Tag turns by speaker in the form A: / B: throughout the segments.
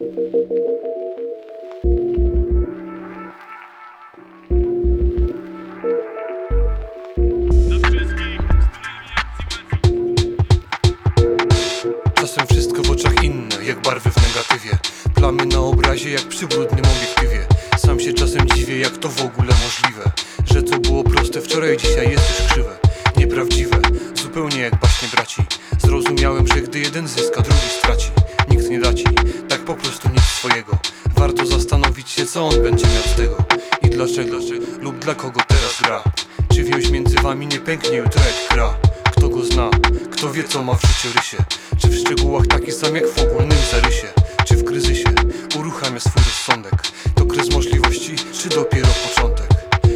A: Czasem wszystko w oczach inne, jak barwy w negatywie. Plamy na obrazie, jak przy brudnym obiektywie. Sam się czasem dziwię, jak to w ogóle możliwe Że co było proste wczoraj, dzisiaj jest już krzywe. Nieprawdziwe, zupełnie jak baśnie braci. Zrozumiałem, że gdy jeden zyska, drugi straci. Nikt nie da ci, tak po prostu nic swojego. Warto zastanowić się, co on będzie miał z tego. I dlaczego, lub dla kogo teraz gra. Czy więź między wami nie pęknie jutro jak gra Kto go zna, kto wie co ma w życiorysie Czy w szczegółach taki sam jak w ogólnym zarysie? Czy w kryzysie? Uruchamia swój rozsądek. To kres możliwości, czy dopiero początek?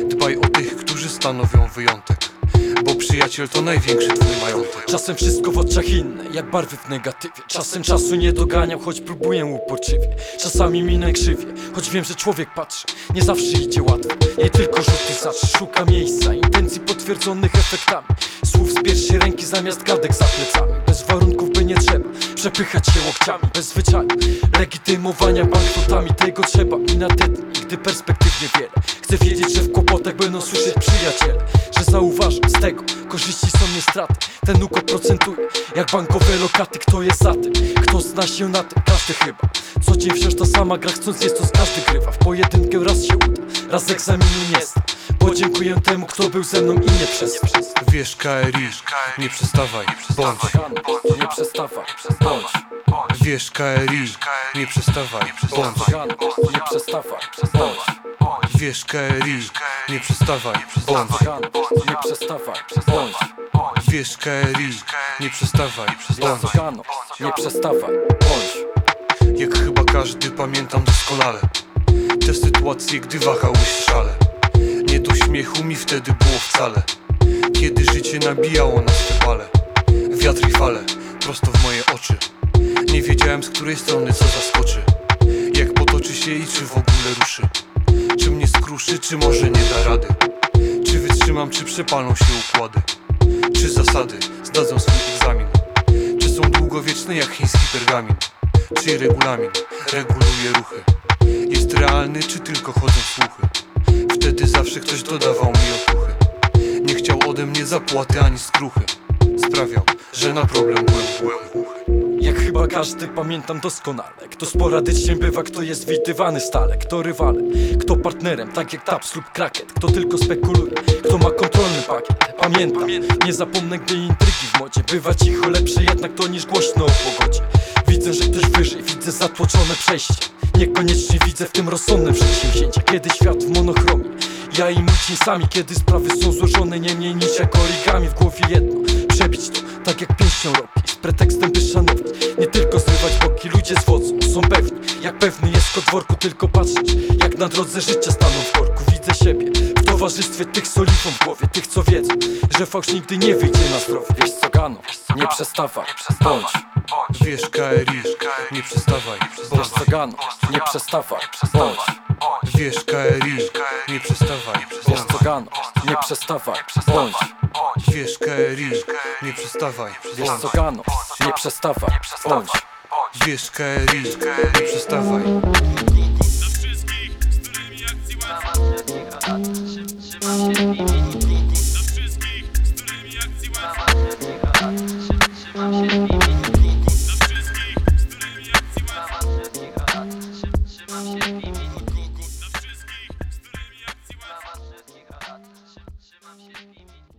A: Dbaj o tych, którzy stanowią wyjątek przyjaciel to największy twój majątek.
B: Czasem wszystko w oczach inne, jak barwy w negatywie. Czasem czasu nie doganiam, choć próbuję uporczywie. Czasami minę krzywie, choć wiem, że człowiek patrzy. Nie zawsze idzie łatwo, nie tylko rzuty zacz. Szuka miejsca, intencji potwierdzonych efektami. Słów z pierwszej ręki zamiast gadek za plecami. Bez warunków by nie trzeba przepychać się łokciami Bez zwyczaju, legitymowania banknotami Tego trzeba i na te dni, gdy perspektyw niewiele Chcę wiedzieć, że w kłopotach będą słyszeć przyjaciele Że zauważą z tego, korzyści są nie straty. Ten układ procentuje, jak bankowe lokaty Kto jest za tym? Kto zna się na tym? Każdy chyba. Co dzień wciąż ta sama gra, chcąc jest to z każdy grywa. W pojedynkę raz się uda, raz egzaminu nie zda Podziękuję temu, kto był ze mną i nie przez
A: Wiesz KRI, nie przestawaj, bądź.
B: Nie przestawaj, bądź.
A: Wiesz KRI, nie przestawaj, bądź.
B: Nie przestawaj, bądź.
A: Wiesz KRI, nie przestawaj, bądź.
B: Nie przestawaj, bądź.
A: Wiesz KRI, nie przestawaj, bądź.
B: Nie przestawaj, bądź.
A: Jak chyba każdy pamiętam doskonale Te sytuacje, gdy wahałeś szale Nie do śmiechu mi wtedy było wcale. Kiedy życie nabijało nas te pale Wiatr i fale, prosto w moje oczy. Nie wiedziałem z której strony co zaskoczy Jak potoczy się i czy w ogóle ruszy. Czy mnie skruszy, czy może nie da rady? Czy wytrzymam, czy przepalą się układy? Czy zasady zdadzą swój egzamin? Czy są długowieczne jak chiński pergamin? Czy regulamin reguluje ruchy? Jest realny, czy tylko chodzą słuchy Ktoś dodawał mi otuchy Nie chciał ode mnie zapłaty ani skruchy. Sprawiał, że na problem byłem, byłem głuchy.
B: Jak chyba każdy pamiętam doskonale Kto sporadycznie bywa, kto jest widywany stale Kto rywalem, kto partnerem, tak jak Taps lub Kraket Kto tylko spekuluje, kto ma kontrolny pakiet. Pamiętam, nie zapomnę gdy intrygi w modzie Bywa cicho, lepsze jednak to niż głośno o pogodzie. Widzę, że ktoś wyżej, widzę zatłoczone przejście Niekoniecznie widzę w tym rozsądne przedsięwzięcie. Kiedy świat w monochromie ja i cień sami, kiedy sprawy są złożone Nie mniej niż jak origami w głowie jedno. Przebić to, tak jak pięścią robi. Z pretekstem by szanować, nie tylko zrywać boki Ludzie zwodzą, są pewni, jak pewny jest kod worku Tylko patrzeć, jak na drodze życia staną w korku Widzę siebie w towarzystwie tych z oliwą w głowie Tych co wiedzą, że fałsz nigdy nie wyjdzie na zdrowie. Wiesz co gano, nie przestawaj, bądź
A: Wiesz KRI, nie przestawaj, bądź
B: Wiesz co gano, nie przestawaj, bądź.
A: Wiesz KRI, nie przestawaj, bądź
B: gano, nie przestawaj, bądź.
A: Wiesz KRI, nie przestawaj, bądź
B: co gano, nie przestawaj, bądź.
A: Wiesz KRI, nie przestawaj.
C: Dla wszystkich, z którymi akcji łatwo